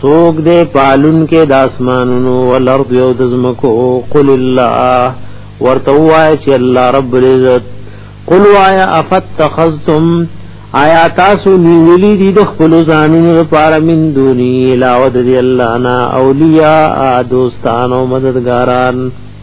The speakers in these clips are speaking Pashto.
سوګ دې پالون کې د اسمانونو ولرد یو د زمکو قل الله ورته وای چې الله رب العزت قل وایا افتخذتم آیا تاسو نیولی دي د خپل ځانونو لپاره من دونی علاوه د الله نه اولیاء دوستانو مددګاران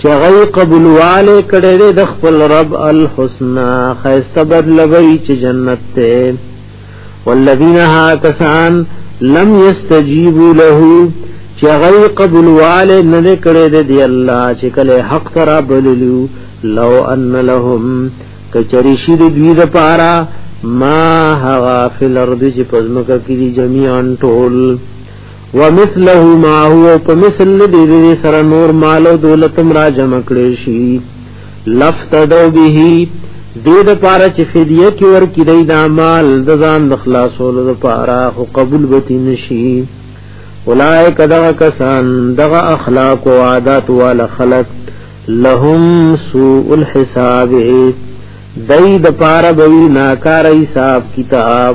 چې غي قبولواله کړي دې د خپل رب الحسنا خيسته بدلوي چې جنت ته والذین ها کسان لم یستجیبوا له چې غي قبولواله نه کړي دې الله چې کله حق ترا بللو لو ان لهم کچری شي د دوی د پارا ما هغه فل ارض چې پزمکه کې دي جميعا ټول ومثله ما هو په مثل دې دې سره نور مال او دولت را جمع کړي شي لفتدو به دې د پاره چې فدیه کې ور کې دی دا مال د ځان د خلاصولو د پاره خو قبول بتی نشي اولائک دغه کسان دغه اخلاق او عادت وال خلق لهم سوء الحساب دای د پاره بوی ناکار حساب کتاب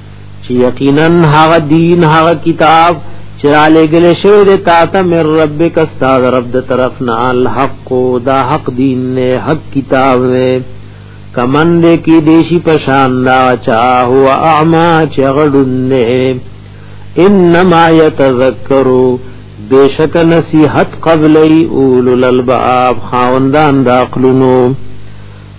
چې یقینا هغه دین هغه کتاب چې را لګل شوی د تا ته مې ربک استاد رب د طرف نه الحق دا حق دین نه حق کتاب نه کمن دې کې دیشي پشان لا چا هو اعما چغړن نه انما يتذكروا بیشک نصیحت قبلی اولو الالباب خاوندان دا عقلونو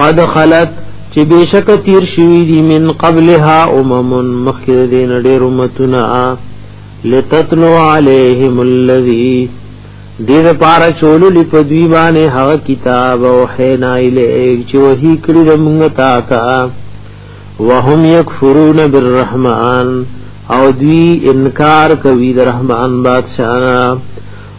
قد خلت چې بشک تیر شوی دی من قبلها امم مخکې دین ډېر امتنا لتتلو علیهم الذی دې لپاره چولو لپدوی باندې هغه کتاب او حینا الیک چې وਹੀ کړی د موږ تا تا وهم یکفرون بالرحمن او دوی انکار کوي د رحمان بادشاہ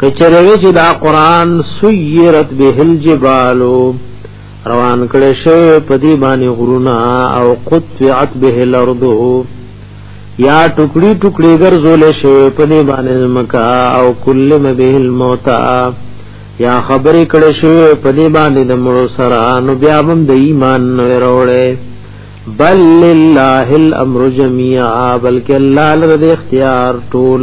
کچره وی چې دا قران سیرت به الجبال روان کړي شی په دی باندې غرونه او قطعت به الارض یا ټوکړي ټوکړي ګرځول شی په دی باندې مکا او کل به الموتا یا خبرې کړي شی په دی باندې د مړو سره نو بیا هم د ایمان نه وروړي بل لله الامر جميعا بلکې الله لره اختیار ټول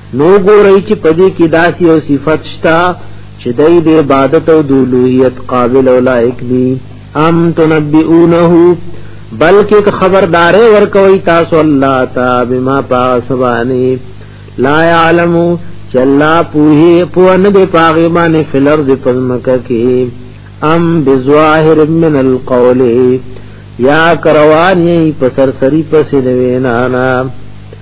نو ګورئ چې پدې کې داسې او صفت شتا چې دای د عبادت او د لوهیت قابل او لایق دي ام تنبئونه بلکې خبردارې ورکوي تاسو الله تا بما پاسبانی لا يعلم چې الله پوهه په نه دی پاغه باندې فلر ز پزمکه کې ام بظاهر من القول یا کروانی پسر سری پسې دی نه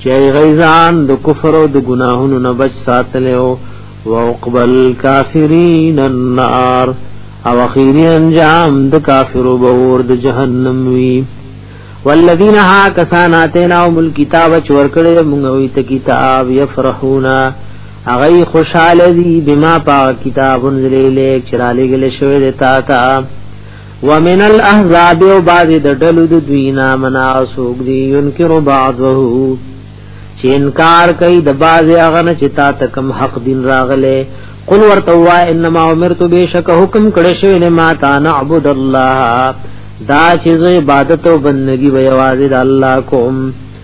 چې غیزان د کفر او د ګناهونو نه بچ ساتلی او وقبل کافرین النار او اخیری انجام د کافرو بور د جهنم وی والذین ها کسان اتینا او مل کتاب چور کړي موږ وی ته کتاب یفرحونا اغی خوشاله دی بما پا کتاب انزل الیک چرالی گلی شوی دیتا تا ومن الاحزاب او بعض د ډلو د دوینا منا سوق دی ينکر بعضه چې انکار کوي د بعض هغه نه چې تا تکم حق دین راغله قل ورته وا انما امرت بشک حکم کړه شوی نه ما تا نعبد الله دا چې عبادت او بندگی وي واجب الله کوم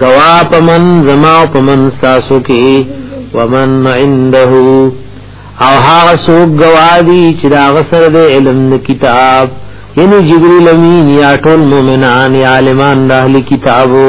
گوا پمن زما پمن تاسو کې ومن عنده او هغه سوق گوادی چې دا غسر د علم کتاب یعنی جبرئیل امین یا ټول مؤمنان یا عالمان د اهل کتابو